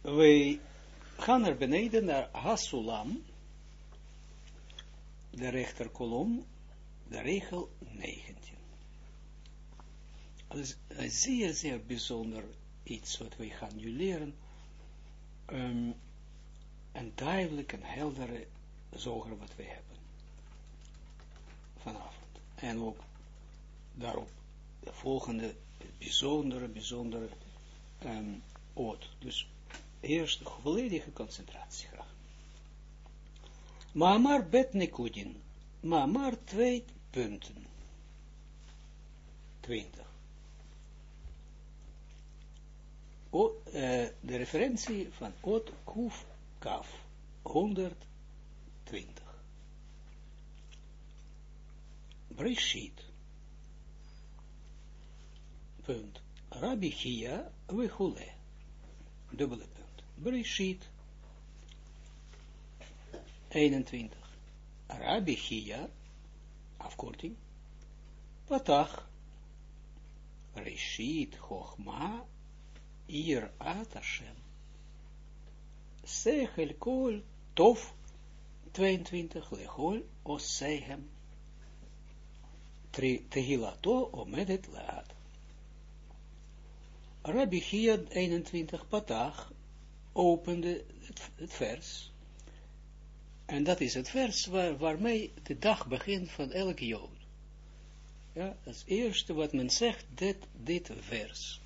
we gaan naar beneden naar Hasulam, de rechterkolom, de regel 19. Dat is een zeer, zeer bijzonder iets wat we gaan nu leren. Um, een duidelijk en heldere zoger wat we hebben. Vanavond. En ook daarop de volgende bijzondere, bijzondere um. Dus eerst volledige concentratie graag. maar bet maar twee punten. 20. O, uh, de referentie van Ot Kuf Kaf 120. Brishit. Punt. Rabbi Chia Wechule. Dubbele punt. Brishit. 21. Rabbi Chia, afkorting. Patach. Rishit Chochma Ir At Hashem. Sechel Kol Tof 22 Lechol Osehem. Tehilato Omedet Laat. Rabbi Chia 21 Patach opende het, het, vers. En dat is het vers waar, waarmee de dag begint van elke Jood. Ja, het eerste wat men zegt, dit, dit vers.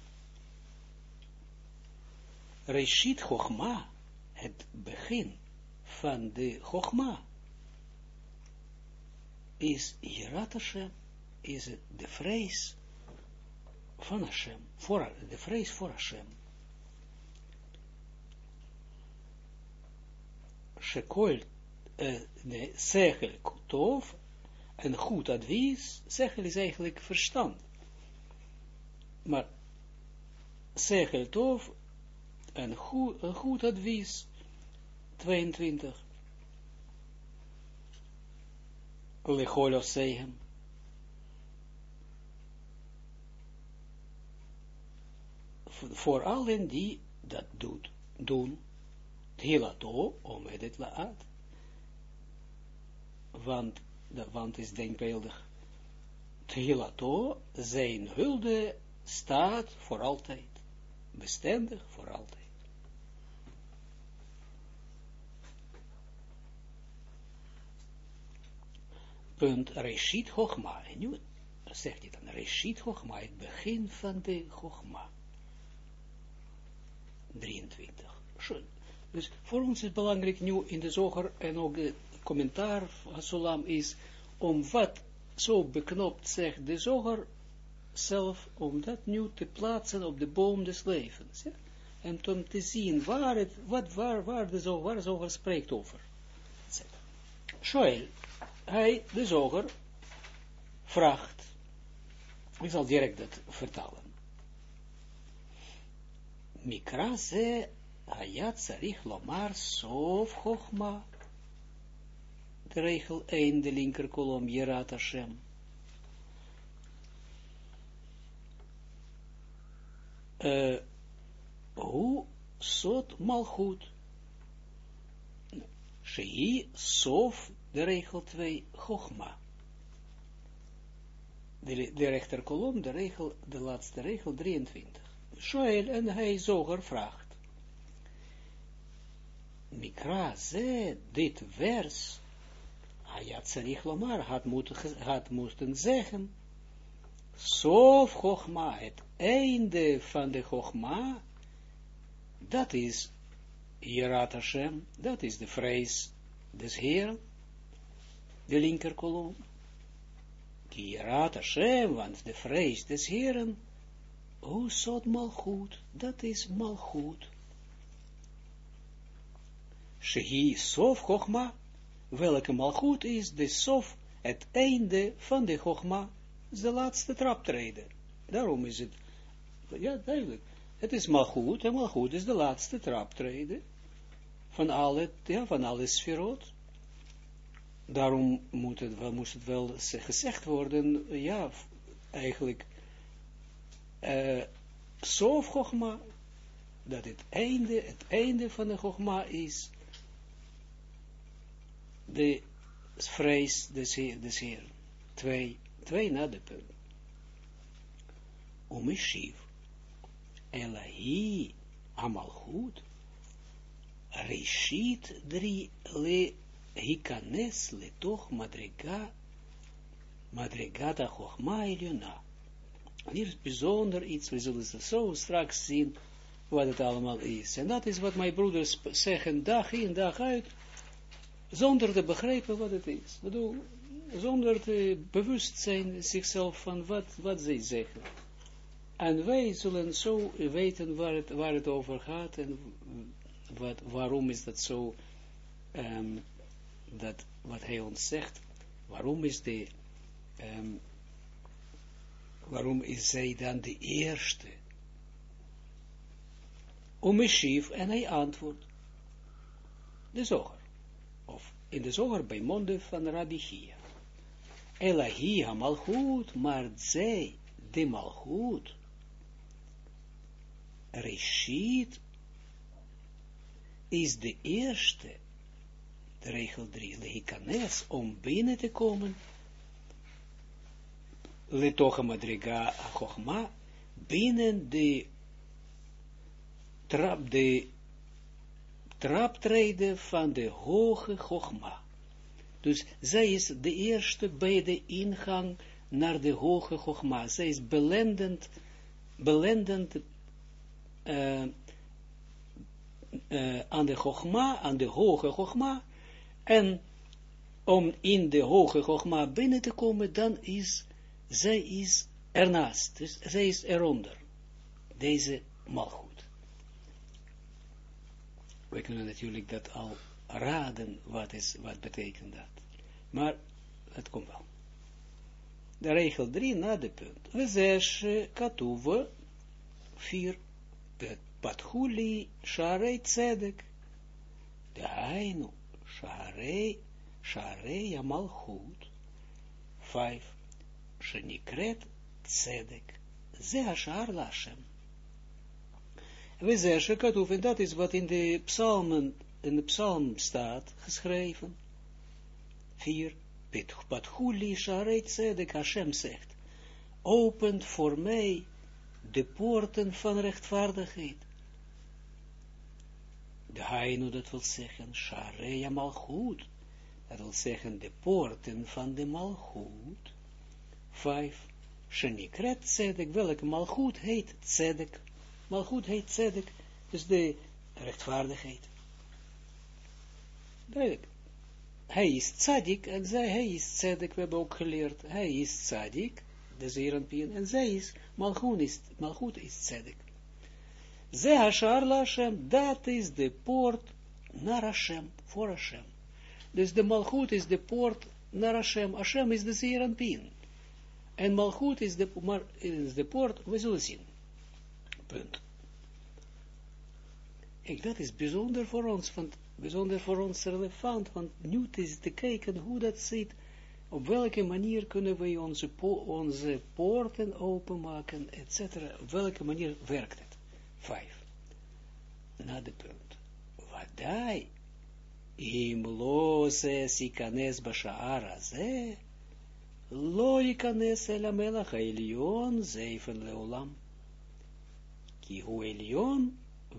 Reshit Chochma, het begin van de Chochma, is Yirat Hashem, is de vrees van Hashem, voor, de vrees voor Hashem. Shekol, nee, Sechel Tov, een goed advies, Sechel is eigenlijk verstand. Maar Sechel Tov, een goed, een goed advies, 22. Lechol Osehem. voor allen die dat doet, doen, hilato, om het laat. Want, de, want is denkbeeldig, hilato, zijn hulde staat voor altijd, bestendig voor altijd. Punt, Reshit Hochma. En nu zegt hij dan, Reshit Hochma, het begin van de Hochma. 23. Schön. Dus voor ons is het belangrijk nu in de zoger en ook de commentaar van Solam is om wat zo beknopt zegt de zoger zelf, om dat nu te plaatsen op de boom des levens. Ja? En om te zien waar, het, wat, waar, waar, de zoger, waar de zoger spreekt over. Shoel, hij, de zoger, vraagt, ik zal direct dat vertalen. Mikra ze hayat sarich lomar sof chochma. De regel 1, de linker kolom, Jerat Hashem. Uh, hoe sot malchut. Shei sof, de regel 2, chochma. De, de rechterkolom, de regel, de laatste regel 23. Shoel en hij zoger vraagt. Mikra ze, dit vers, Hayat Sarich Lomar had, moet, had moesten zeggen, Sof Chogma, het einde van de Chogma, dat is Yerat Hashem, dat is de vrees des Heeren, de linker kolom. Yerat Hashem, want de vrees des Heeren, hoe sot malchut, dat is malchut. Shehi sof chogma, welke malchut is de sof, het einde van de chogma, de laatste traptreden. Daarom is het, ja duidelijk, het is malchut, en malchut is de laatste traptreden van alle, ja, van alle sferot. Daarom moet het, wel, moest het wel gezegd worden, ja, eigenlijk, uh, Sof dat het einde, het einde van de Chogma is de vrees des, des Heeren. Twee, twee na de punt. Umeshiv. Elahi Amalchut. Rishit drie le hikanes le toch madriga madrigata Chogma Eliona. Hier is bijzonder iets, we zullen het zo straks zien, wat het allemaal is. En dat is wat mijn broeders zeggen, dag in, dag uit, zonder te begrijpen wat het is. Bedoel, zonder te bewust zijn zichzelf van wat, wat zij zeggen. En wij zullen zo weten waar het, waar het over gaat en wat, waarom is dat zo, um, dat wat hij ons zegt, waarom is de, um, waarom is zij dan de eerste? Om en hij antwoordt, de zoger, in de zoger bij monden van Rabbi Chia. Elahi malchut, maar zij, de malchut, Reshit is de eerste, de regel 3, lehikanes, om binnen te komen, letocha madriga chochma, binnen de trap, de traptreden van de hoge chochma. Dus zij is de eerste bij de ingang naar de hoge chochma. Zij is belendend, belendend uh, uh, aan de Chogma, aan de hoge Chogma, en om in de hoge Chogma binnen te komen, dan is, zij is ernaast, dus zij is eronder, deze malgoed. We kunnen natuurlijk dat al raden, wat, is, wat betekent dat. Maar het komt wel. De regel 3 na de punt. We zeggen, katuwe, 4 Pathuli Sharei Tzedek. De Hainu Sharei Sharei Amalchut. Vijf. Shenikret Tzedek. Ze Hashar Lashem. We zeggen, en dat is wat in de psalmen, in de psalm staat, geschreven. Vier. Pathuli Sharei Tzedek, Hashem zegt, opent voor mij de poorten van rechtvaardigheid. De Hainu, dat wil zeggen, Shareya Malchut, dat wil zeggen, de poorten van de Malchut. Vijf, Shenikret Tzedek, welke Malchut heet Tzedek. Malchut heet Tzedek, dus de rechtvaardigheid. Duidelijk. Hij is tzadik en zij, hij is tzedek, we hebben ook geleerd, hij is tzadik, de Zeranpien, en zij is, Malchut is, Malchut is tzedek. Ze Hashar Hashem, dat is de poort naar Hashem, voor Hashem. Dus de Malchut is de poort naar Hashem. Hashem is de Zeranpien. En Malchut is de, is de poort, we zullen zien. Punt. Ik, dat is bijzonder voor ons, want bijzonder voor ons relevant, want nu is te kijken hoe dat zit op welke manier kunnen wij onze, po onze poorten openmaken, etc. Op welke manier werkt het? Vijf. Na de punt. Wadai, im sikanes bashaara ze, lo ikanes el zeifen leolam. Ki hu elion,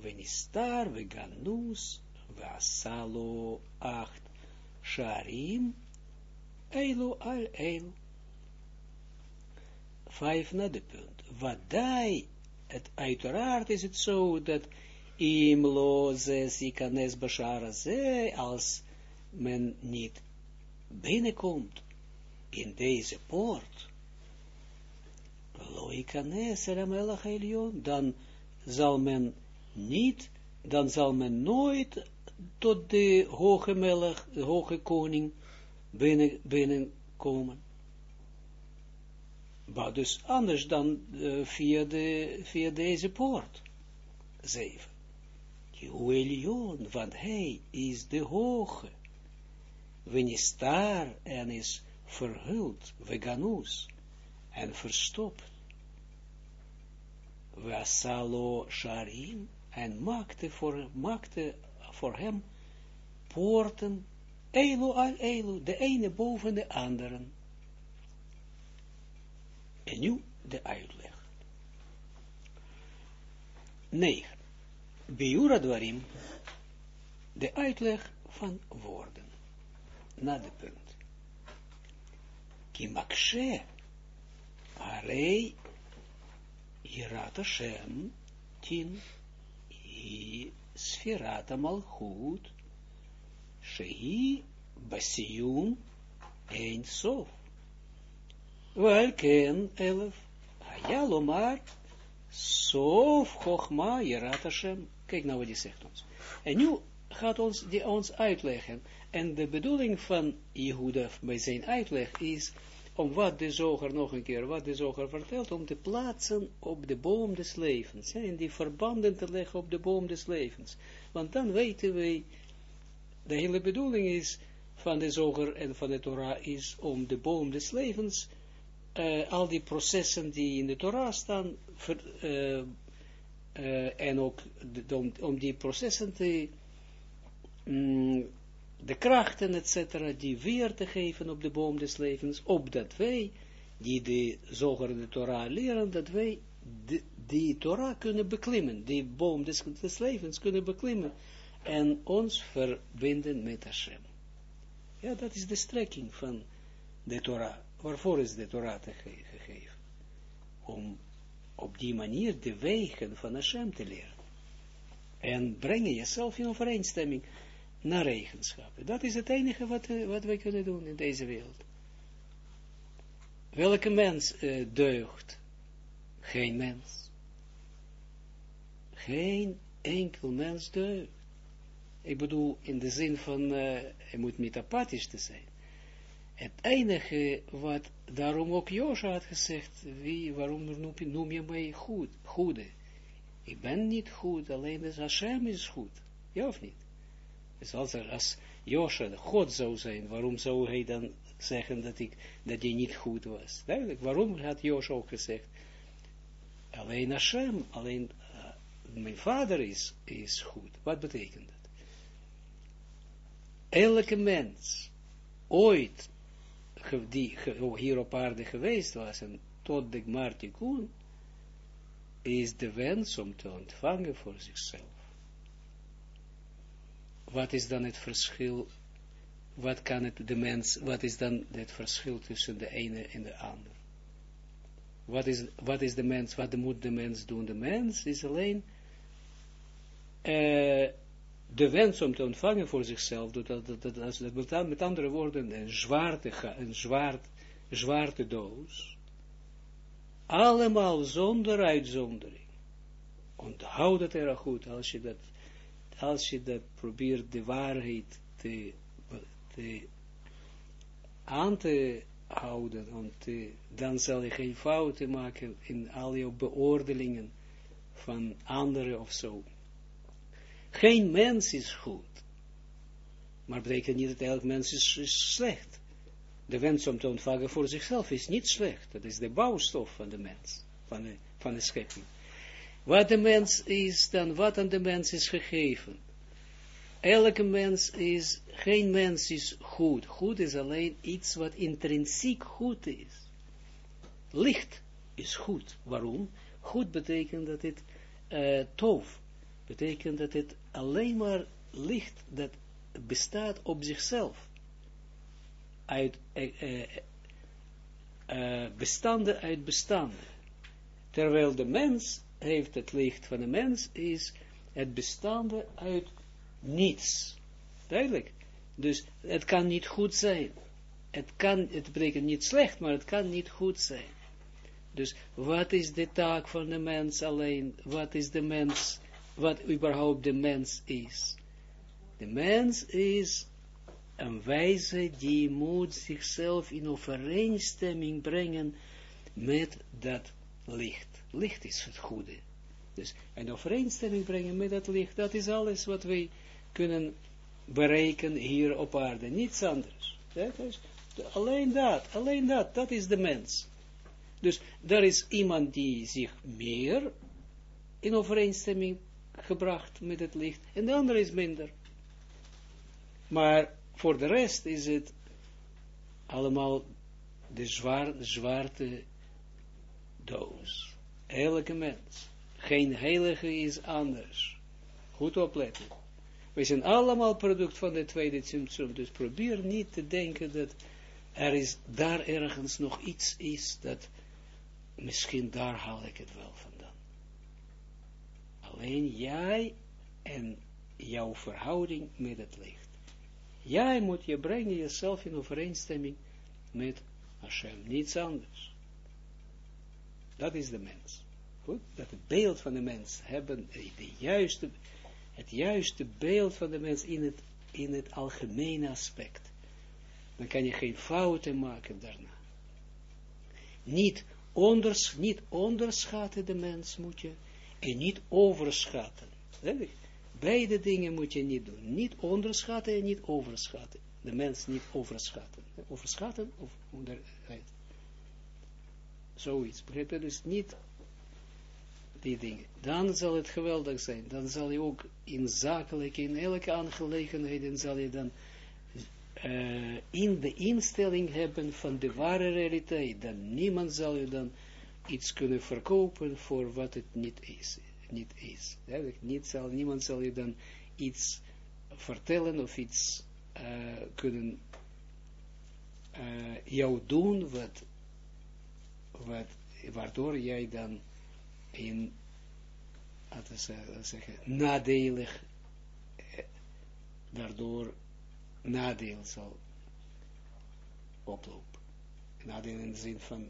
venistar, veganus, vasalo acht, sharim, Eilu al eilu. Vijf na de punt. Wadai, het uiteraard is het zo dat imlo ze sikanes bashara ze, als men niet binnenkomt in deze poort, loikanes eramelach elion, dan zal men niet, dan zal men nooit tot de hoge melech, de hoge koning, binnen, binnenkomen. Maar dus anders dan uh, via, de, via deze poort. Zeven. Elion, want hij is de hoge. Wenistar en is verhuld, veganus, en verstopt. Wasalo sharim, en maakte voor, maakte voor hem poorten, elo al elo, de ene boven de anderen. En nu de uitleg. 9. Biura dwarim, de uitleg van woorden. Na de punt. Kimakshe, arei, Hirat Hashem, tin, hi sfirat malchut, shehi basiyum, ein sof. Wel ken elf, haya lomar, sof chochma, Hirat Hashem. Kijk nou wat hij zegt ons. En nu gaat ons, die ons uitleggen. En de bedoeling van Jehuda bij zijn uitleg is, om wat de zoger nog een keer, wat de zoger vertelt, om te plaatsen op de boom des levens. Ja, en die verbanden te leggen op de boom des levens. Want dan weten wij, de hele bedoeling is van de zoger en van de Torah is om de boom des levens, uh, al die processen die in de Torah staan, ver, uh, uh, en ook om, die processen te, mm, de krachten, etc., die weer te geven op de boom des levens, opdat wij, die de zogere Torah leren, dat wij die Torah kunnen beklimmen, die boom des, des levens kunnen beklimmen, en ons verbinden met Hashem. Ja, dat is de strekking van de Torah. Waarvoor is de Torah te ge gegeven? Om op die manier de wegen van Hashem te leren. En brengen jezelf in overeenstemming naar eigenschappen. Dat is het enige wat, uh, wat wij kunnen doen in deze wereld. Welke mens uh, deugt? Geen mens. Geen enkel mens deugt. Ik bedoel, in de zin van, uh, moet niet apathisch te zijn. Het enige wat, daarom ook Josha had gezegd, waarom noem, je mij goed, goede? Ik ben niet goed, alleen dus Hashem is goed. Ja of niet? Dus er, als Josha God zou zijn, waarom zou hij dan zeggen dat, ik, dat hij niet goed was? Duidelijk, waarom had Josha ook gezegd? Alleen Hashem, alleen uh, mijn vader is, is goed. Wat betekent dat? Elke mens, ooit, die hier op aarde geweest was, en tot de Gmartikun, is de wens om te ontvangen voor zichzelf wat is dan het verschil, wat kan het de mens, wat is dan het verschil tussen de ene en de ander? Wat is, wat is de mens, wat moet de mens doen? De mens is alleen uh, de wens om te ontvangen voor zichzelf, dat, dat, dat, met andere woorden een zwaarte, een zwaard, doos, allemaal zonder uitzondering. Onthoud het erg goed, als je dat als je dat probeert de waarheid te, te aan te houden, te, dan zal je geen fouten maken in al je beoordelingen van anderen of zo. Geen mens is goed. Maar betekent niet dat elk mens is, is, slecht. De wens om te ontvangen voor zichzelf is niet slecht. Dat is de bouwstof van de mens, van de, van de schepping. Wat de mens is, dan wat aan de mens is gegeven. Elke mens is, geen mens is goed. Goed is alleen iets wat intrinsiek goed is. Licht is goed. Waarom? Goed betekent dat het uh, tof. Betekent dat het alleen maar licht dat bestaat op zichzelf. Uit uh, bestanden uit bestanden. Terwijl de mens heeft het licht van de mens, is het bestaande uit niets. Duidelijk. Dus het kan niet goed zijn. Het kan, het betekent niet slecht, maar het kan niet goed zijn. Dus wat is de taak van de mens alleen? Wat is de mens, wat überhaupt de mens is? De mens is een wijze die moet zichzelf in overeenstemming brengen met dat licht licht is het goede. Dus een overeenstemming brengen met dat licht, dat is alles wat wij kunnen bereiken hier op aarde. Niets anders. Ja, dus alleen dat, alleen dat, dat is de mens. Dus er is iemand die zich meer in overeenstemming gebracht met het licht, en de andere is minder. Maar voor de rest is het allemaal de zwaar, zwarte doos. Elke mens. Geen heilige is anders. Goed opletten. We zijn allemaal product van de tweede symptoom. Dus probeer niet te denken dat er is daar ergens nog iets is dat misschien daar haal ik het wel vandaan. Alleen jij en jouw verhouding met het licht. Jij moet je brengen jezelf in overeenstemming met Hashem, niets anders. Dat is de mens. Goed? Dat het beeld van de mens hebben, de juiste, het juiste beeld van de mens in het, in het algemene aspect. Dan kan je geen fouten maken daarna. Niet, onders, niet onderschatten de mens moet je, en niet overschatten. Beide dingen moet je niet doen. Niet onderschatten en niet overschatten. De mens niet overschatten. Overschatten of onder, zoiets. Begrijp je? Dus niet die dingen. Dan zal het geweldig zijn. Dan zal je ook in zakelijk, in elke aangelegenheid, dan zal je dan uh, in de instelling hebben van de ware realiteit. Dan niemand zal je dan iets kunnen verkopen voor wat het niet is. Niet is. Niet zal, niemand zal je dan iets vertellen of iets uh, kunnen uh, jou doen wat wat, waardoor jij dan in, laten we zeggen, nadelig, eh, daardoor nadeel zal oplopen. Nadeel in de zin van,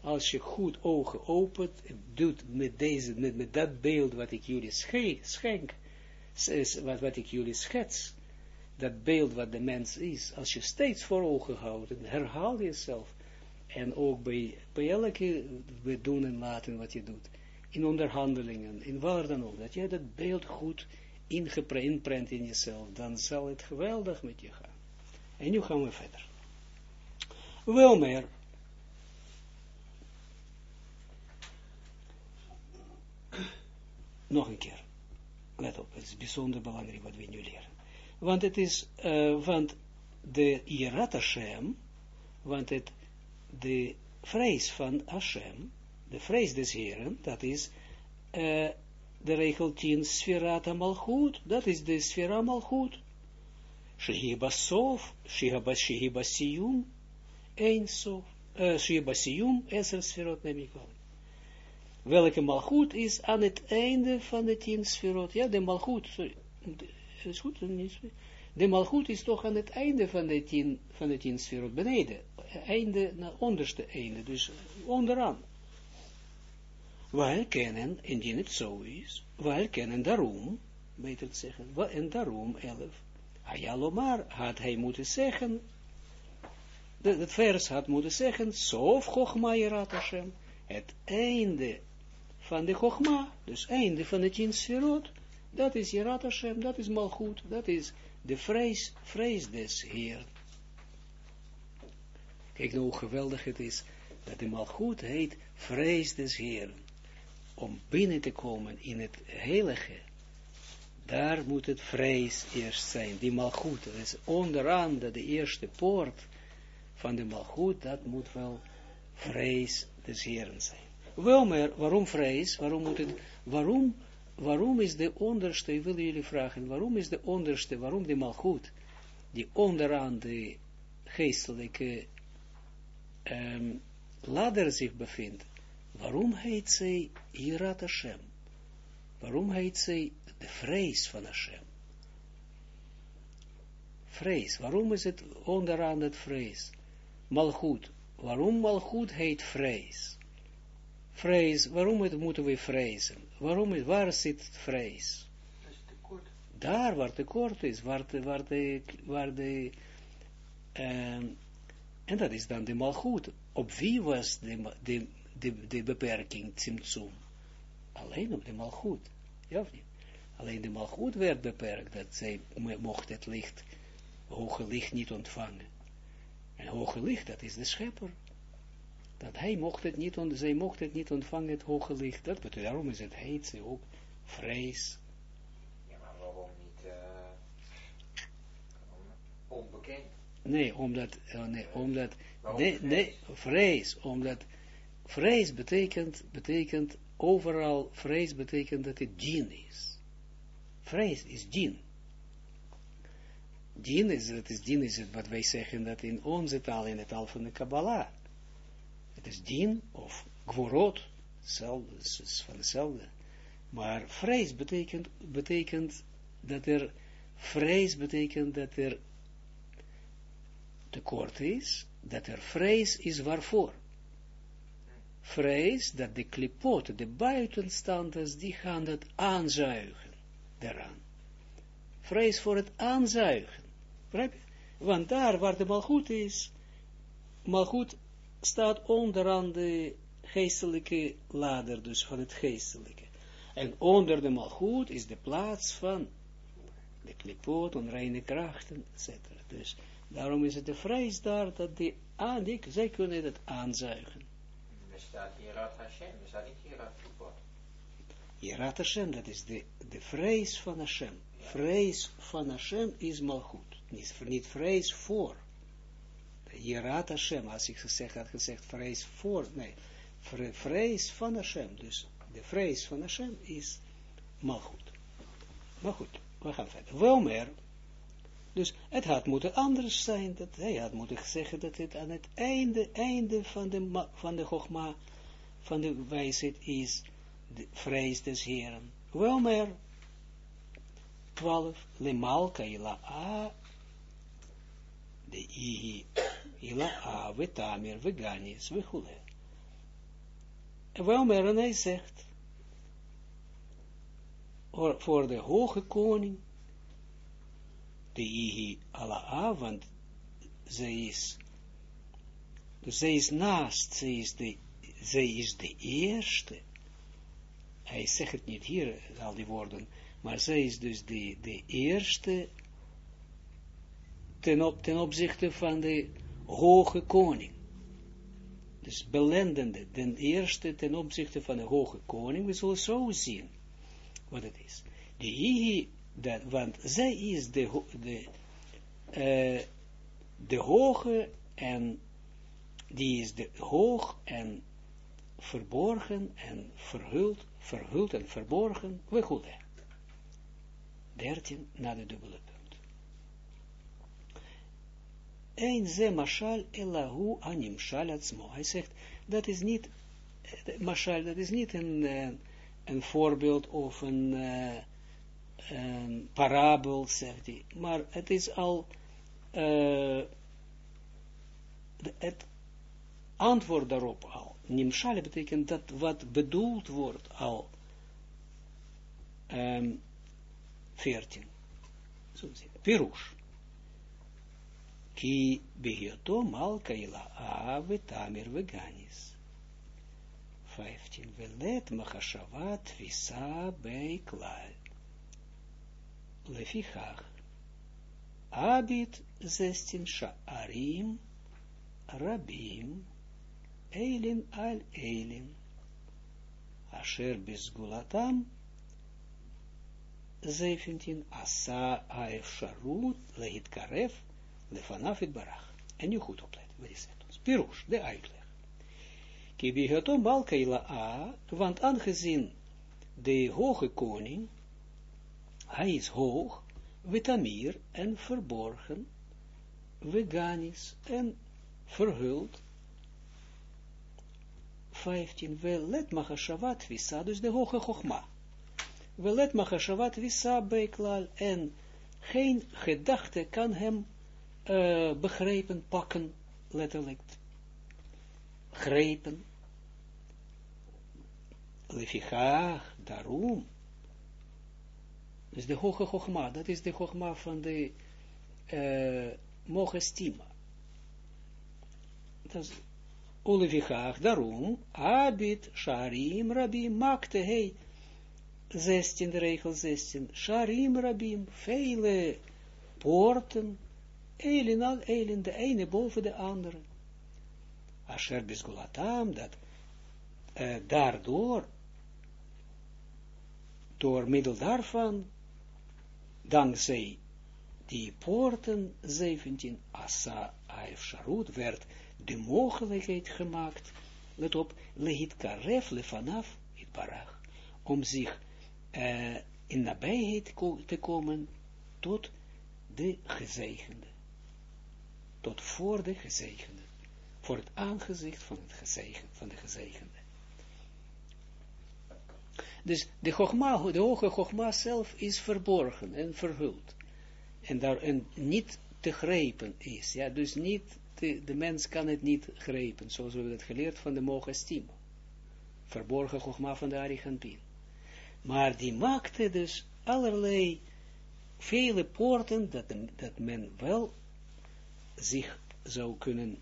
als je goed ogen opent, doet met deze, met, met dat beeld wat ik jullie schenk, wat, wat ik jullie schets, dat beeld wat de mens is, als je steeds voor ogen houdt herhaal jezelf, en ook bij, bij elke doen en laten wat je doet. In onderhandelingen, in waar dan ook. Dat jij dat beeld goed ingeprent in jezelf. Dan zal het geweldig met je gaan. En nu gaan we verder. Wel meer. Nog een keer. Let op, het is bijzonder belangrijk wat we nu leren. Want het is, uh, want de Hashem, want het de vrees van Hashem, de vrees des Heren, dat is uh, de regel 10 Sferat Malchut, dat is de Sfera Malchut. Shehiba Sof, Shehiba Siyum, Ein Sof, uh, Shehiba Siyum, Eser Sferot ik wel. Welke Malchut is aan het einde van de 10 Sferot, ja, de Malchut, sorry, is goed, de malgoed is toch aan het einde van de tien, van de tien sferot, beneden, einde, naar onderste einde, dus onderaan. Wij kennen, indien het zo is, wij kennen daarom, beter te zeggen, en daarom, elf, Ayalomar had hij moeten zeggen, het vers had moeten zeggen, Sof Chochma Yerat Hashem, het einde van de Chochma, dus einde van de tien sferot, dat is Yerat Hashem, dat is Malchut, dat is de vrees, vrees des Heer. Kijk nou hoe geweldig het is, dat de malgoed heet vrees des Heer. Om binnen te komen in het heilige, daar moet het vrees eerst zijn. Die malgoed, dat is onderaan de, de eerste poort van de malgoed, dat moet wel vrees des Heeren zijn. Wel maar, waarom vrees? Waarom moet het, waarom waarom is de onderste, ik wil jullie vragen, waarom is de onderste, waarom de malgoed, die onderaan de geestelijke um, ladder zich bevindt, waarom heet zij Hirat Hashem? Waarom heet zij de vrees van Hashem? Vrees, waarom is het onderaan het vrees? Malgoed, waarom malgoed heet vrees? Vrees, waarom moeten we vrezen? Waarom, waar zit vrees? Daar waar tekort is, waar de, waar de, waar de en dat is dan de malgoed. Op wie was de, de, de, de beperking, Tsimtsum? Alleen op de malgoed. Ja niet? Alleen de malgoed werd beperkt, dat zij mocht het licht, hoge licht niet ontvangen. En hoge licht, dat is de schepper dat hij mocht het niet, zij mocht het niet ontvangen, het hoge licht. Dat betekent, daarom is het heet ze ook vrees nee, omdat, oh, nee, omdat, nee, nee, vrees, omdat vrees betekent, betekent overal, vrees betekent dat het djinn is. Vrees is djinn. Djinn is, het is djinn is het wat wij zeggen dat in onze taal, in het taal van de Kabbalah. Het is djinn of gvorot, hetzelfde, is van hetzelfde. Maar vrees betekent, betekent dat er, vrees betekent dat er tekort is, dat er vrees is waarvoor. Vrees dat de klipoten, de buitenstanders, die gaan dat aanzuigen daaraan. Vrees voor het aanzuigen. Want daar waar de malgoed is, malgoed staat onderaan de geestelijke lader, dus van het geestelijke. En onder de malgoed is de plaats van de klipot, onreine krachten, etc. Dus daarom is het de vrees daar, dat die aan, die, zij kunnen het aanzuigen. Er staat Hierat Hashem, er staat niet klipot. Hierat Hashem, dat is de, de vrees van Hashem. Vrees van Hashem is malgoed. Niet, niet vrees voor. Hierat Hashem, als ik gezegd had gezegd vrees voor, nee, vrees van Hashem. Dus de vrees van Hashem is malgoed. Maar goed, we gaan verder. Wel meer. Dus het had moeten anders zijn, dat hij had moeten zeggen dat het aan het einde, einde van de, van de Chogma, van de wijsheid is, de vrees des Heren. Wel meer. 12. Lemalka ila a, de ihi, ila a, vetamir, veganis, vechule. Wel meer, en hij zegt, voor de hoge koning, de Ala'a, want zij is, zij is naast, zij is de, zij is de eerste, hij zegt het niet hier, al die woorden, maar zij is dus de, de eerste ten, op, ten opzichte van de hoge koning. Dus belendende, ten eerste ten opzichte van de hoge koning, we zullen zo zien wat het is. De Ihi, dat, want zij is de, de, uh, de hoge en die is de hoog en verborgen en verhuld, verhuld en verborgen, we goed. 13 na de dubbele punt. Een ze mashal elahu anim shalatsmo. Hij zegt, dat is niet, mashal, dat is niet een, een voorbeeld of een, een parabel, zegt hij. Maar het is al uh, het antwoord daarop al. Nimshale betekent dat wat bedoeld wordt al. Um, 14. Zo. Pirush. Ki behioto malka ila a vetamir veganis. 15. Velet machashavat visa bei klal. Lefichach. Abit 16 sha'arim rabim eilin al eilin. Asher bezgulatam 17 asa aefsharut lehit karef lefanafit barach. En nu goed opletten, wat is het ons? Pirush, de uitleg. Kibihato Balkaila A, want aangezien de hoge koning, hij is hoog, vitamir en verborgen, veganis en verhuld, 15, velet machashavat visa, dus de hoge chogma, velet machashavat visa beklal, en geen gedachte kan hem uh, pakken, letterlijk, grepen, lefichach, daarom. Dus de hoge chogma, dat is de chogma van de uh, mogestima. Dat is Ulevichach, daarom, abit, sharim, rabim, maakte hij, 16, de regel 16, sharim, rabim, vele poorten, elin, elin, de ene boven de andere. Asher bisgulatam, dat uh, daardoor door middel daarvan, dankzij die poorten 17, Asa Aefsharut werd de mogelijkheid gemaakt, let op, lehit karef lefanaf, het barach, om zich uh, in nabijheid te komen tot de gezegende. Tot voor de gezegende. Voor het aangezicht van, het gezegende, van de gezegende. Dus de, chogma, de hoge Chogma zelf is verborgen en verhuld. En, daar, en niet te grijpen is. Ja, dus niet, de mens kan het niet grijpen, zoals we dat geleerd van de Mogestim. Verborgen Chogma van de Arigantin. Maar die maakte dus allerlei, vele poorten, dat, dat men wel zich zou kunnen,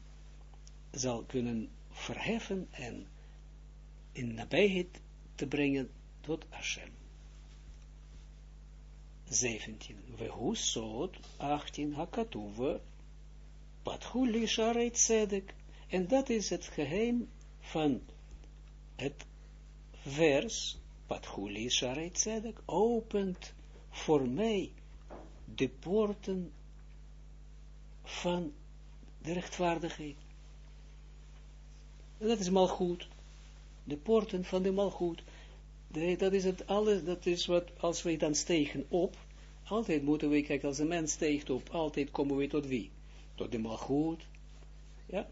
zal kunnen verheffen en in nabijheid te brengen tot Hashem. 17. Vehu sod 18 hakatuve pathuli sharei tzedek. En dat is het geheim van het vers pathuli sharei tzedek opent voor mij de poorten van de rechtvaardigheid. En dat is mal goed. De poorten van de mal Nee, dat is het alles, dat is wat, als wij dan stegen op, altijd moeten we, kijken, als een mens steegt op, altijd komen we tot wie? Tot de malgoed, ja,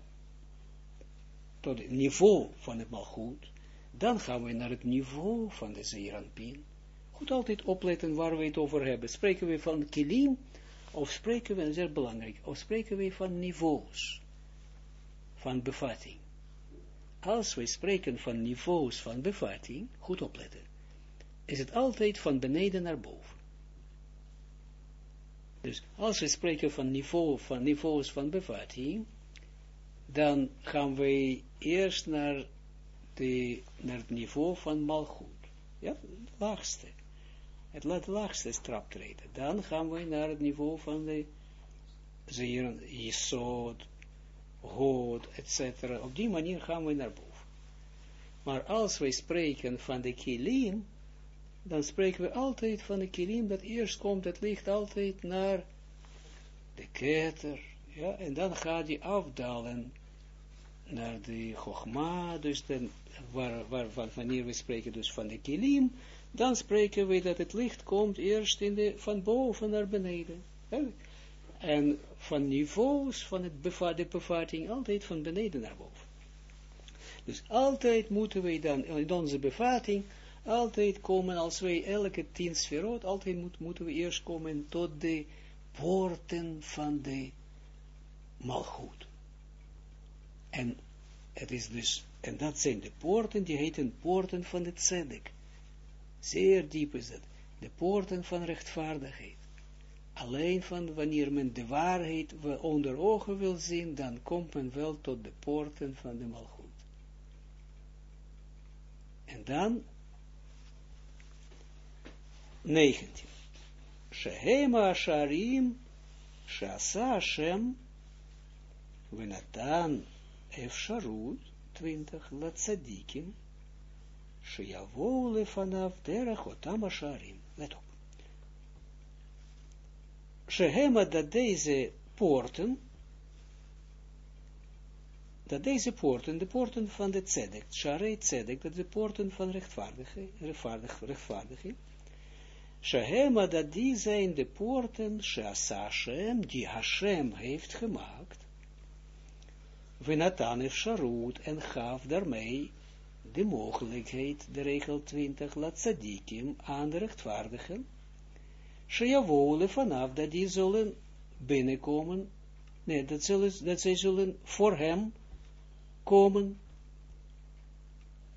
tot het niveau van het malgoed, dan gaan we naar het niveau van de Zeeranpien. Goed altijd opletten waar we het over hebben. Spreken we van kilim, of spreken we, zeer belangrijk, of spreken we van niveaus, van bevatting. Als we spreken van niveaus van bevatting, goed opletten, is het altijd van beneden naar boven. Dus als we spreken van, niveau, van niveaus van bevatting, dan gaan we eerst naar, de, naar het niveau van malgoed. Ja, het laagste. Het laagste traptreden. Dan gaan we naar het niveau van de zeer, jesod, God, etc. Op die manier gaan we naar boven. Maar als wij spreken van de kilim, dan spreken we altijd van de kilim, dat eerst komt het licht altijd naar de keter, ja, en dan gaat die afdalen naar de chogma, dus waar, waar, wanneer we spreken dus van de kilim, dan spreken we dat het licht komt eerst in de, van boven naar beneden. En van niveaus van het beva de bevatting altijd van beneden naar boven. Dus altijd moeten wij dan in onze bevatting, altijd komen als wij elke tien sferot, altijd moet, moeten we eerst komen tot de poorten van de malgoed. En het is dus, en dat zijn de poorten, die heten poorten van de tzedek. Zeer diep is het. De poorten van rechtvaardigheid alleen van wanneer men de waarheid onder ogen wil zien, dan komt men wel tot de poorten van de malgoed. En dan 19. Shehema Sharim Shasa Hashem Venatan Efsharut 20 Latzadikim Sheyavo lefanav derech otam Sharim. Let op. Shehema dat deze poorten, dat deze poorten, de poorten van de tzedek, Sharei tzedek, dat de poorten van rechtvaardigheid, rechtvaardig, rechtvaardigheid, Shehema dat die zijn de poorten, Sheasa Hashem, die Hashem heeft gemaakt, Venatan Efsharut, en gaf daarmee de mogelijkheid, de regel 20, laat tzadikim, aan de rechtvaardigen, Sheyavole vanaf dat die zullen binnenkomen, nee, dat, zullen, dat zij zullen voor hem komen,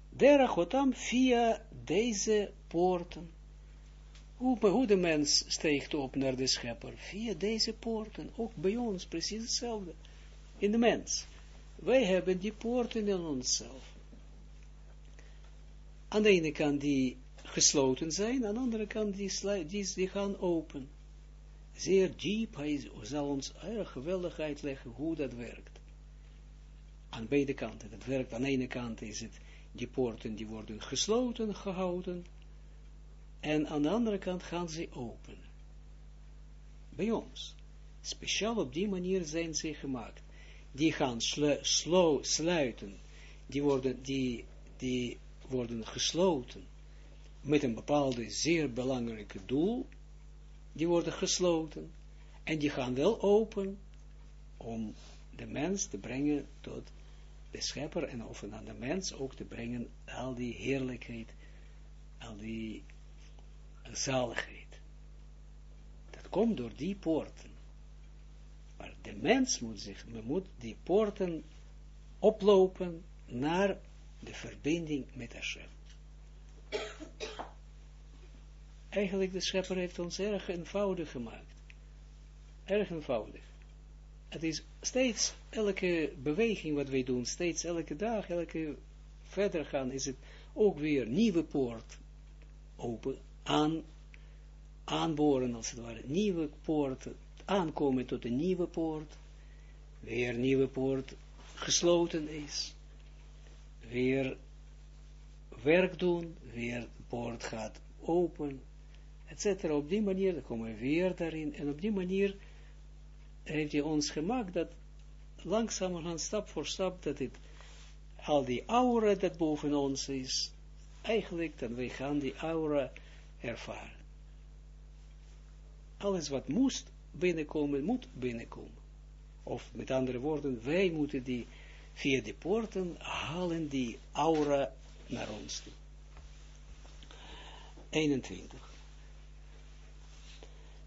derachotam via deze poorten. Hoe, hoe de mens steekt op naar de schepper? Via deze poorten, ook bij ons precies hetzelfde, in de mens. Wij hebben die poorten in onszelf. Aan de ene kant die gesloten zijn, aan de andere kant die, die, die gaan open. Zeer diep, hij zal ons erg geweldig uitleggen hoe dat werkt. Aan beide kanten. Dat werkt aan de ene kant is het, die poorten die worden gesloten gehouden, en aan de andere kant gaan ze open. Bij ons. Speciaal op die manier zijn ze gemaakt. Die gaan slu sluiten. Die worden, die, die worden gesloten. Met een bepaalde zeer belangrijke doel. Die worden gesloten. En die gaan wel open om de mens te brengen tot de schepper en of aan de mens ook te brengen al die heerlijkheid, al die zaligheid. Dat komt door die poorten. Maar de mens moet zich, moet die poorten oplopen naar de verbinding met Hashem. Eigenlijk, de schepper heeft ons erg eenvoudig gemaakt. Erg eenvoudig. Het is steeds, elke beweging wat wij doen, steeds elke dag, elke verder gaan, is het ook weer nieuwe poort open, aan, aanboren als het ware, nieuwe poort, aankomen tot een nieuwe poort, weer nieuwe poort gesloten is, weer werk doen, weer poort gaat open, etc. Op die manier komen we weer daarin, en op die manier heeft hij ons gemaakt dat langzamerhand, stap voor stap, dat het, al die aura dat boven ons is, eigenlijk, dan wij gaan die aura ervaren. Alles wat moest binnenkomen, moet binnenkomen. Of met andere woorden, wij moeten die via de poorten halen die aura naar ons toe. 21.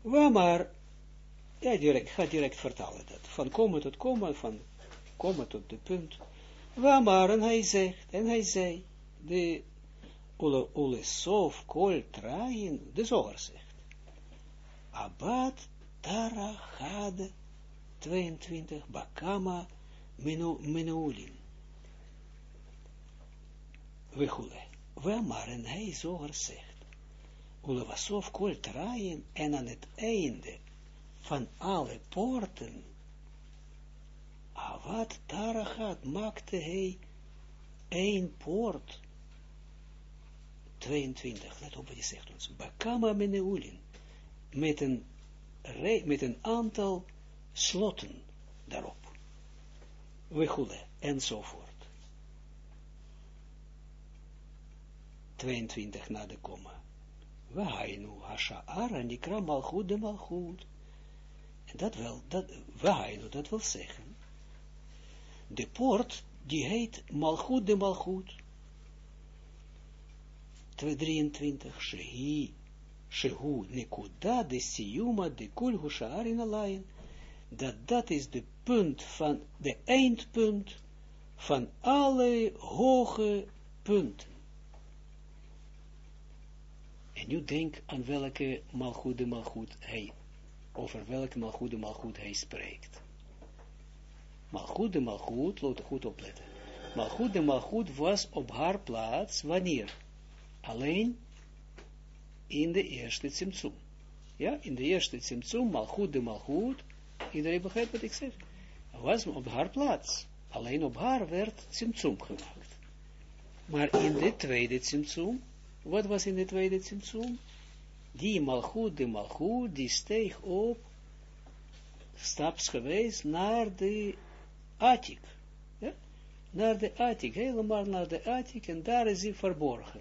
Waar maar ja, direct, ga direct vertalen dat. Van komen tot komen, van komen tot de punt. Waar maar, en hij zegt, en hij zei, de Ule Sof Kol Train, de zoger zegt, Abad Tarachade 22 Bakama Menuulin. Wechule. Waar maar, en hij zoger zegt, Ule Sof Kol Train, en aan het einde van alle poorten, wat Tarachat maakte hij één poort, 22, let op wat hij zegt ons, Bakama Meneulin, met een, met een aantal slotten daarop, Wechule, enzovoort. 22 na de komma. Wahainu, Hasha'ara, Nikra, Malchut, de Malchut. Dat wel, dat, Wahainu, dat wil zeggen, de poort, die heet Malchut de Malchut, 223, Shehi, Shehu, Nekuda, de Siyuma, de Kulhu, Shaarin Alain, dat dat is de punt van, de eindpunt van alle hoge punten. En nu denk aan welke malchut de malchut hij over welke malgoed de malgoed hij spreekt. Malgoed de malgoed, laat goed opletten. Malgoed de malgoed was op haar plaats, wanneer? Alleen in de eerste Tsimtsum. Ja, in de eerste Tsimtsum, malgoed de malgoed, iedereen begrijpt wat ik zeg, was op haar plaats. Alleen op haar werd Tsimtsum gemaakt. Maar in de tweede Tsimtsum, wat was in de tweede Tsimtsum? die malgoed, de malgoed, die steeg op, stapsgewijs, naar de attic. Ja? Naar de attic, helemaal naar de attic, en daar is hij verborgen.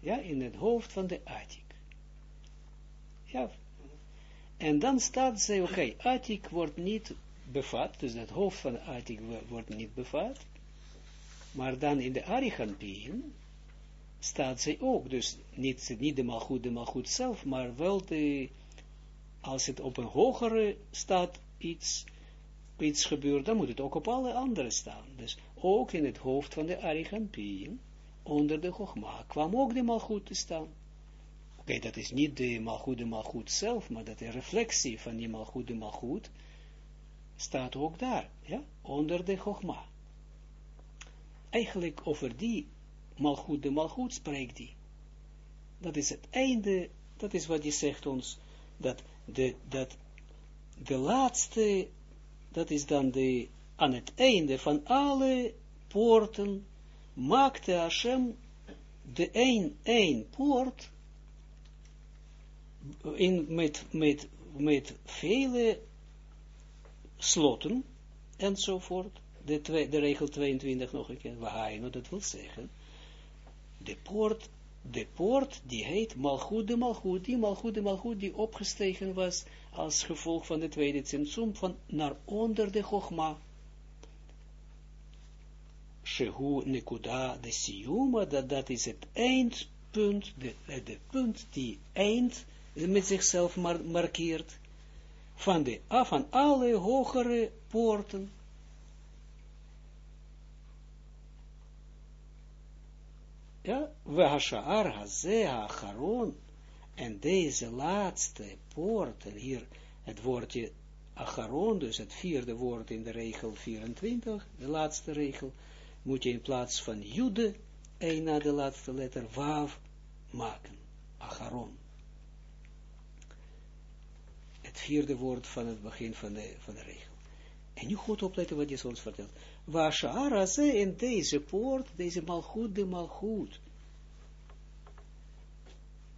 Ja, in het hoofd van de attic. Ja. En dan staat ze, oké, attic wordt niet bevat, dus het hoofd van de attic wordt niet bevat, maar dan in de Arichampien, staat zij ook. Dus niet, niet de malgoed, de malgoed zelf, maar wel de, als het op een hogere staat iets, iets gebeurt, dan moet het ook op alle andere staan. Dus ook in het hoofd van de Arichampien, onder de Chogma, kwam ook de malgoed te staan. Oké, dat is niet de malgoed, de malgoed zelf, maar dat de reflectie van die malgoed, de malgoed, staat ook daar, ja, onder de Chogma. Eigenlijk over die malgoed, de malgoed spreekt die. Dat is het einde, dat is wat hij zegt ons, dat de, dat de laatste, dat is dan de, aan het einde van alle poorten, maakte Hashem de een, een poort, in, met, met, met vele sloten, enzovoort. De, twee, de regel 22 nog een keer, Wahaino, dat wil zeggen, de poort, de poort die heet Malchut de Malchut, die Malchut de die opgestegen was als gevolg van de tweede Tsimtsum, van naar onder de Chogma. Shehu Nekuda de Siyuma, dat, dat is het eindpunt, de, de punt die eind met zichzelf mar markeert, van, de, af van alle hogere poorten. Ja, we hashar haze acharon, en deze laatste poorten, hier het woordje acharon, dus het vierde woord in de regel 24, de laatste regel, moet je in plaats van jude, een na de laatste letter, wav, maken. Acharon. Het vierde woord van het begin van de, van de regel. En nu goed opletten wat je ons vertelt. Washara ze in deze poort, deze malgoed, de malgoed.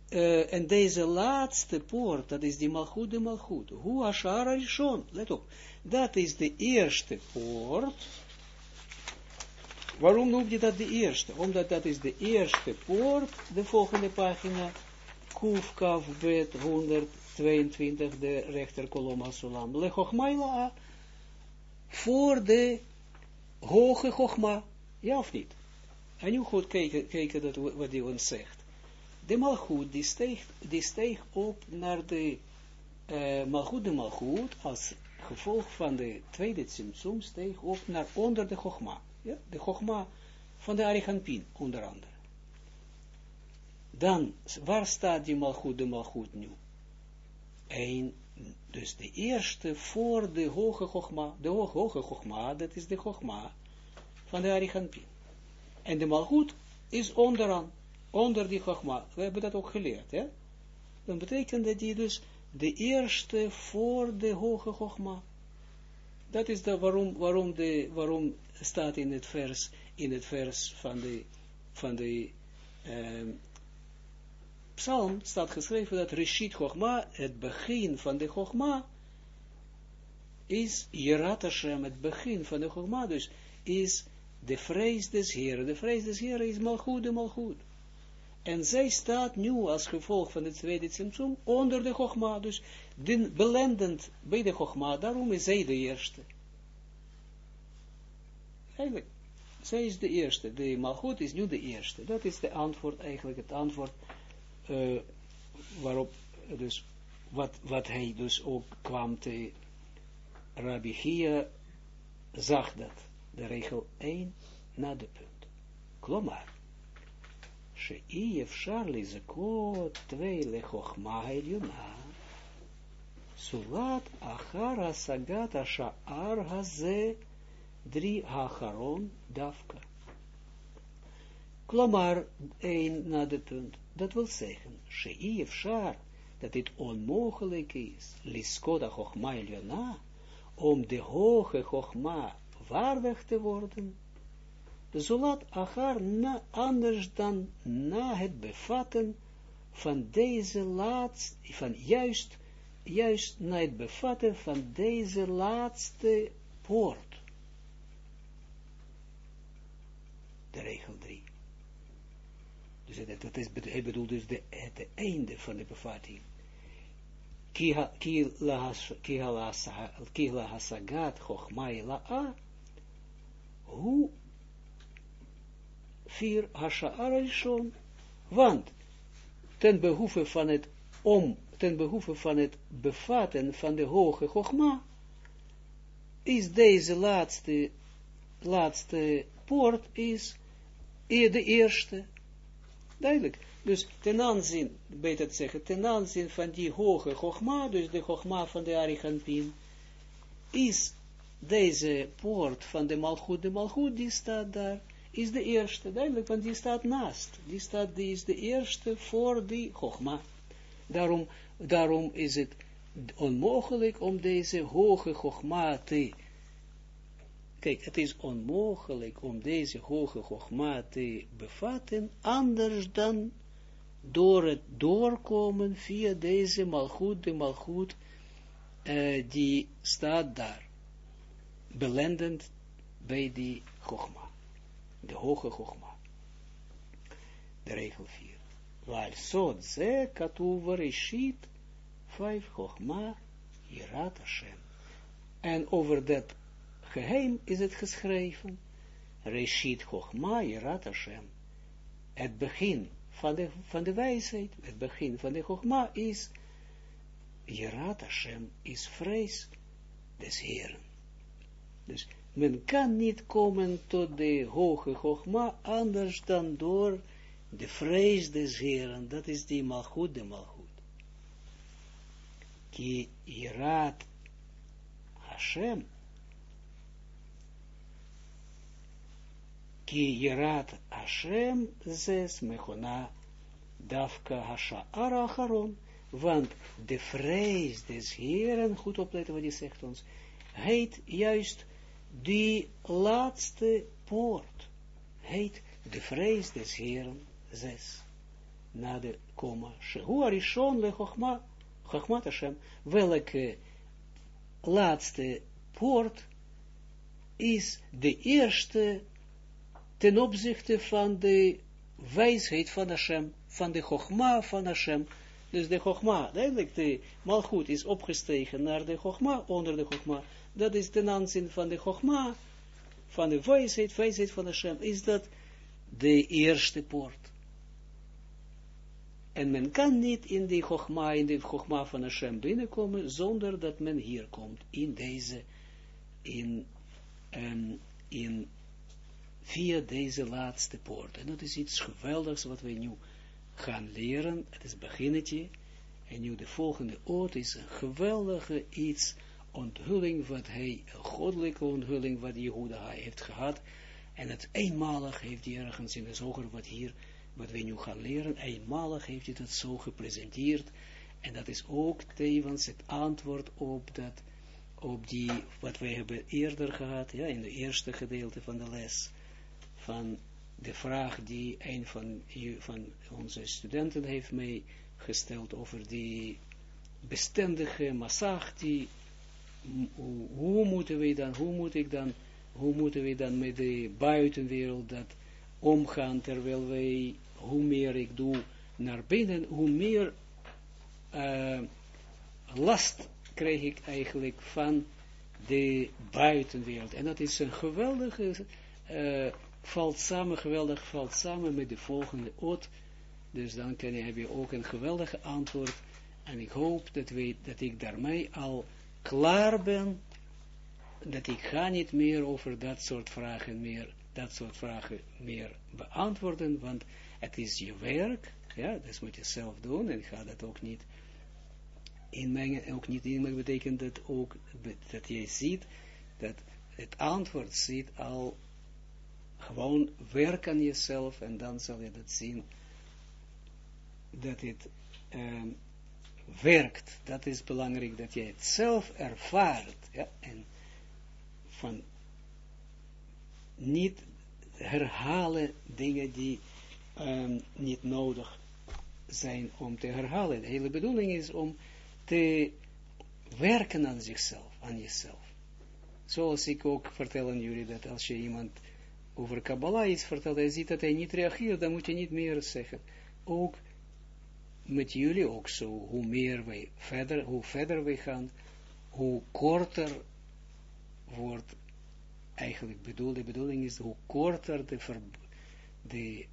Uh, en deze laatste poort, dat is die malgoed, de malgoed. Hoe Ashara Rishon, let op. Dat is de eerste poort. Waarom noem je dat de eerste? Omdat dat is de eerste poort, de volgende pagina, Kuf Kaf Bet 122, de rechterkolom Asulam. Lechochmaila voor de hoge Chogma. Ja of niet? En nu goed kijken, kijken dat, wat hij ons zegt. De Malchut, die steeg, die steeg op naar de uh, Malchut de Malchut, als gevolg van de tweede Tsimtsum, steeg op naar onder de Chogma. Ja, de Chogma van de Arichampin, onder andere. Dan, waar staat die Malchut de Malchut nu? Eén dus de eerste voor de hoge Chogma, de hoge, hoge dat is de Chogma van de Arichampin. En de Malchut is onderaan, onder die Chogma. We hebben dat ook geleerd, hè? Dan betekent dat die dus de eerste voor de hoge Chogma. Dat is de, waarom, waarom, de, waarom staat in het vers, in het vers van de, van de um, psalm staat geschreven dat Rishit Chogma, het begin van de Chogma, is Yerat Hashem, het begin van de Chogma, dus is de vrees des Heren. De vrees des Heren is malgoed de. En zij staat nu als gevolg van het tweede Tsimtsum onder de Chogma, dus belendend bij de Chogma, daarom is zij de eerste. Eigenlijk, zij is de eerste, de malgoed is nu de eerste. Dat is de antwoord, eigenlijk het antwoord uh, waarop, dus, wat, wat hij dus ook kwam te, Rabbi Gia zag dat, de regel 1 na de punt. Klomar, שאי אפשר לזכות תווי לחוכמה העליונה, סולת אחר השגת השער הזה, drie האחרון דווקא. Klomar, een na de punt. Dat wil zeggen, Sheif Shar, dat dit onmogelijk is, Liskoda Chochma om de hoge Chochma waardig te worden, zolat Achar na, anders dan na het bevatten van deze laatste, van juist, juist na het bevatten van deze laatste poort. De regel 3. Dat, is, hij dus de, het einde van de bevatting. Kila hasagat chochmai la'a, hoe vier hasha'ar want ten behoeve van het om, ten behoeve van het bevatten van de hoge chogma, is deze laatste, laatste poort is de eerste, Duidelijk. Dus ten aanzien, beter te zeggen, ten aanzien van die hoge Chogma, dus de Chogma van de Arichampin, is deze poort van de Malchut, de Malchut, die staat daar, is de eerste, duidelijk, want die staat naast. Die, staat, die is de eerste voor die Chogma. Daarom, daarom is het onmogelijk om deze hoge Chogma te Kijk, het is onmogelijk om deze hoge gogma te bevatten, anders dan door het doorkomen via deze malgoed, de malgoed, uh, die staat daar. belendend bij die Chogma, de hoge Chogma. De regel 4. Waar sod ze katuv reshit, vijf Yirat Hashem. En over dat geheim is het geschreven, Reshit Chogma, Yirat Hashem. Het begin van de, van de wijsheid, het begin van de Chogma is, Yirat Hashem is vrees des Heeren. Dus men kan niet komen tot de hoge Chogma anders dan door de vrees des Heeren. Dat is die malchut, de malchut. Ki Yirat Hashem Ki Yirat Hashem zes mechona dafka hasha'ara acharon. Want de vrees des Heeren, goed opletten wat hij zegt ons, heet juist die laatste poort. Heet de vrees des Heeren, zes. Na de komma. Shehu arishon le chochma, chochmat Hashem. Welke laatste poort is de eerste ten opzichte van de wijsheid van Hashem, van de Chogma van Hashem. Dus de Chogma, eigenlijk de Malchut is opgestegen naar de Chogma, onder de Chogma. Dat is ten aanzien van de Chogma, van de wijsheid, wijsheid van Hashem, is dat de eerste poort. En men kan niet in die Chogma, in de Chogma van Hashem binnenkomen, zonder dat men hier komt, in deze, in, um, in via deze laatste poort. En dat is iets geweldigs wat we nu gaan leren. Het is beginnetje. En nu de volgende oot is een geweldige iets, onthulling wat hij, een goddelijke onthulling wat Jehuda heeft gehad. En het eenmalig heeft hij ergens in de zoger wat hier, wat we nu gaan leren, eenmalig heeft hij dat zo gepresenteerd. En dat is ook tevens het antwoord op dat, op die, wat wij hebben eerder gehad, ja, in de eerste gedeelte van de les van de vraag die een van, van onze studenten heeft mij gesteld over die bestendige massag, die, hoe, moeten we dan, hoe moet ik dan, hoe moeten we dan met de buitenwereld dat omgaan, terwijl wij, hoe meer ik doe naar binnen, hoe meer uh, last krijg ik eigenlijk van de buitenwereld. En dat is een geweldige uh, valt samen, geweldig valt samen met de volgende oot. Dus dan heb je ook een geweldige antwoord. En ik hoop dat, dat ik daarmee al klaar ben. Dat ik ga niet meer over dat soort vragen meer, dat soort vragen meer beantwoorden. Want het is je werk. Ja, dat moet je zelf doen. En ga dat ook niet inmengen. Ook niet inmengen betekent dat ook dat je ziet dat het antwoord zit al gewoon werk aan jezelf en dan zal je dat zien dat het um, werkt. Dat is belangrijk, dat je het zelf ervaart. Ja? En van niet herhalen dingen die um, niet nodig zijn om te herhalen. De hele bedoeling is om te werken aan zichzelf, aan jezelf. Zoals ik ook vertel aan jullie, dat als je iemand over Kabbalah iets vertelt, hij ziet dat hij niet reageert, dan moet je niet meer zeggen. Ook met jullie ook zo, hoe meer wij verder, hoe verder wij gaan, hoe korter wordt, eigenlijk bedoel, de bedoeling is, hoe korter de, de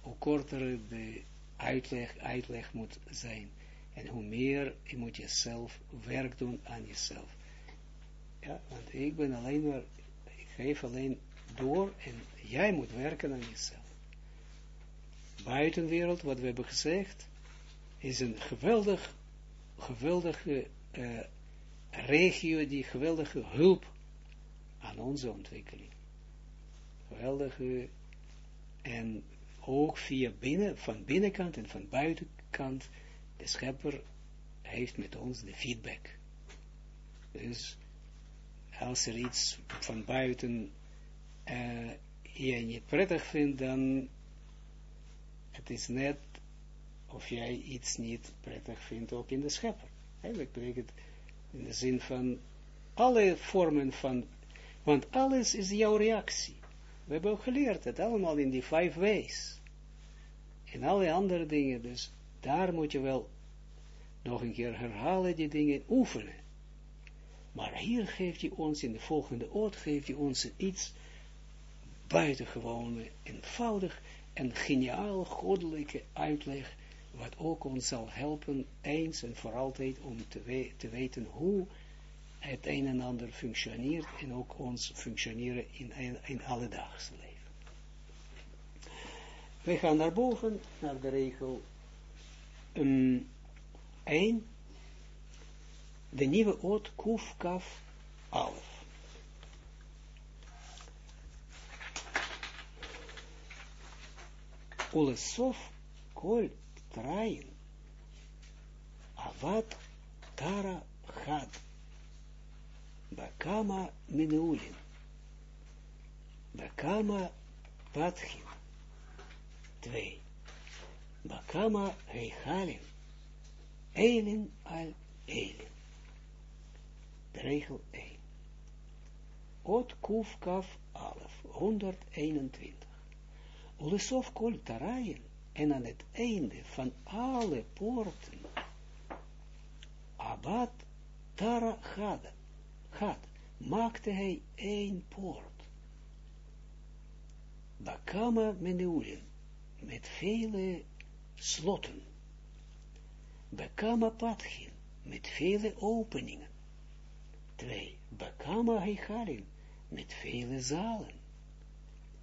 hoe korter de uitleg, uitleg moet zijn. En hoe meer je moet jezelf werk doen aan jezelf. Ja, want ik ben alleen maar, ik geef alleen door en jij moet werken aan jezelf. Buitenwereld, wat we hebben gezegd, is een geweldig, geweldige uh, regio, die geweldige hulp aan onze ontwikkeling. Geweldige, en ook via binnen, van binnenkant en van buitenkant, de schepper heeft met ons de feedback. Dus als er iets van buiten uh, je niet prettig vindt, dan het is net of jij iets niet prettig vindt ook in de schepper. Eigenlijk betekent in de zin van alle vormen van Want alles is jouw reactie. We hebben ook geleerd het allemaal in die vijf ways. En alle andere dingen, dus daar moet je wel nog een keer herhalen, die dingen oefenen. Maar hier geeft hij ons, in de volgende oot, geeft hij ons iets buitengewoon eenvoudig en geniaal goddelijke uitleg, wat ook ons zal helpen, eens en voor altijd, om te, te weten hoe het een en ander functioneert en ook ons functioneren in, in alledaagse leven. We gaan naar boven, naar de regel um, 1, de nieuwe oot kuf kaf. Ulesof kol train avat tara had Bakama Mineulin. Bakama Patchin. 2. Bakama Heichalin. Elin al Elin. De regel 1. Ot Kuf Kaf Alef, 121. Ulesof kol tarayin, en aan het einde van alle poorten, Abad Tara had, maakte hij één poort. Bakama meneulin, met vele slotten. Bakama patchin, met vele openingen. Twee, Bakama heicharin, met vele zalen.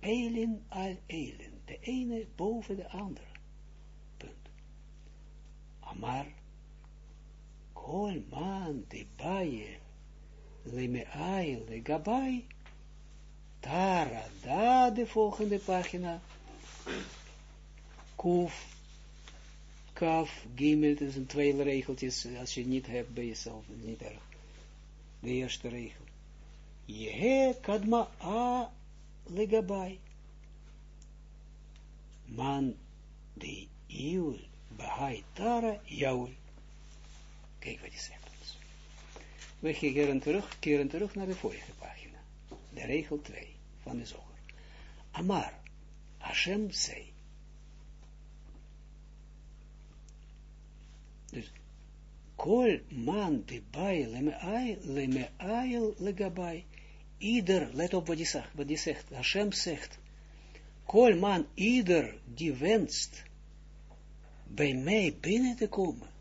Eilen al eilen, de ene boven de andere. Punt. Amar, kol man de baie lemeai legabai, tara, da de volgende pagina, kuf, kaf, gimel, dat zijn twee regeltjes, als je niet hebt bij jezelf, niet erg. De eerste regel. Jehe kadma a legabai. Man de iul bahai tara jaul. Kijk wat hij zegt. We keren terug, keren terug naar de vorige pagina. De regel 2 van de zoger. Amar, Hashem zei. Dus, kol man de bij lemeail legabai. Ieder, let op wat hij zegt, zegt. Hashem zegt. Kol man, ieder die wenst bij mij binnen te komen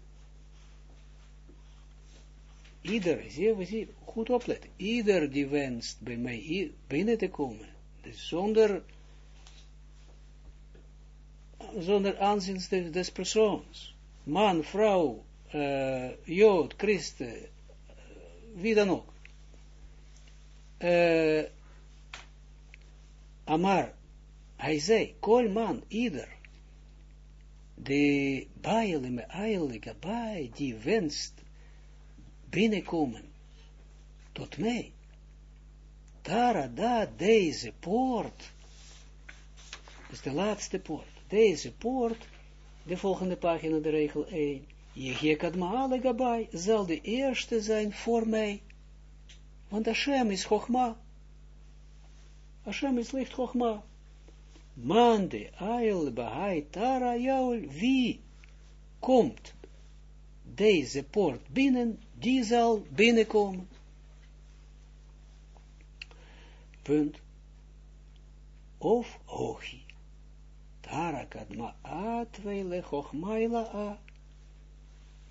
ieder, zie je, zie, goed opletten, ieder die wenst bij mij binnen te komen, dus zonder, zonder aanzien des, des persoons, man, vrouw, uh, jood, christen, uh, wie dan ook, uh, Amar, hij zei, kol man, ieder, de baile me eilige bij, die wenst binnenkomen tot mij. Daar, deze poort, is de laatste poort, deze poort, de volgende pagina, de regel 1, je kadma gabai, zal de eerste zijn voor mij, want Hashem is Chogma, Hashem is licht Chogma, Mande, Ail, Bahai, Tara, Jaul, wie komt deze poort binnen, die zal binnenkomen. Punt. Of hochi. Tarakadma a tweele chochmaila a.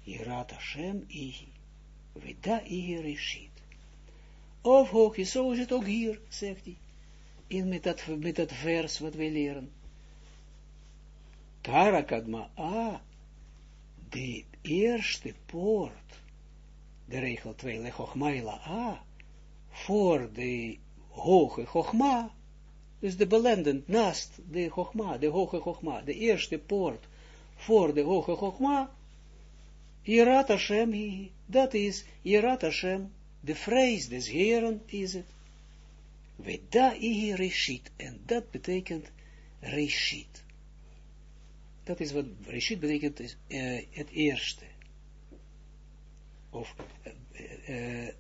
Irat Hashem ihi. Vida ihi reshit. Of hochi, zo is het ook hier, zegt hij. In met dat, met dat vers wat wij leren. Tarakadma a de eerste poort, de regel 2, lechochmaila a, voor de hoge chogma, dus de belendend naast de chogma, de hoge chogma, de eerste poort voor de hoge chogma, Jerat Hashem, dat is Jerat Hashem, de vrees des Heeren is het. Veda ihi reshit, en dat betekent reshit. Dat is wat Rishit betekent, is, uh, het eerste. Of uh, uh,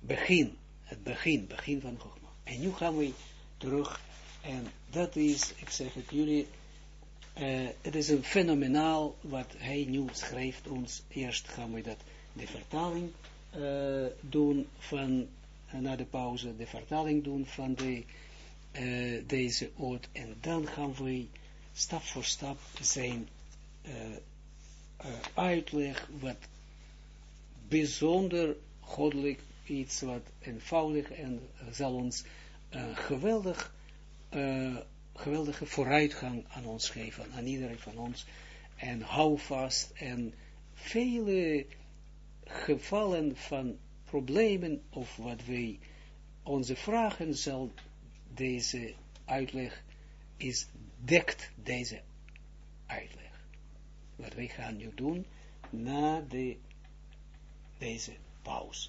begin. Het begin, begin van Chogma. En nu gaan we terug, en dat is, ik zeg het jullie, het is een fenomenaal wat hij nu schrijft ons. Eerst gaan we dat, de vertaling uh, doen van, uh, na de pauze, de vertaling doen van de, deze oot. En dan gaan we stap voor stap zijn uitleg wat bijzonder goddelijk iets wat eenvoudig en zal ons geweldig geweldige vooruitgang aan ons geven, aan iedereen van ons. En hou vast en vele gevallen van problemen of wat wij onze vragen zal deze uitleg is, dekt deze uitleg. Wat wij gaan nu doen na de, deze pauze.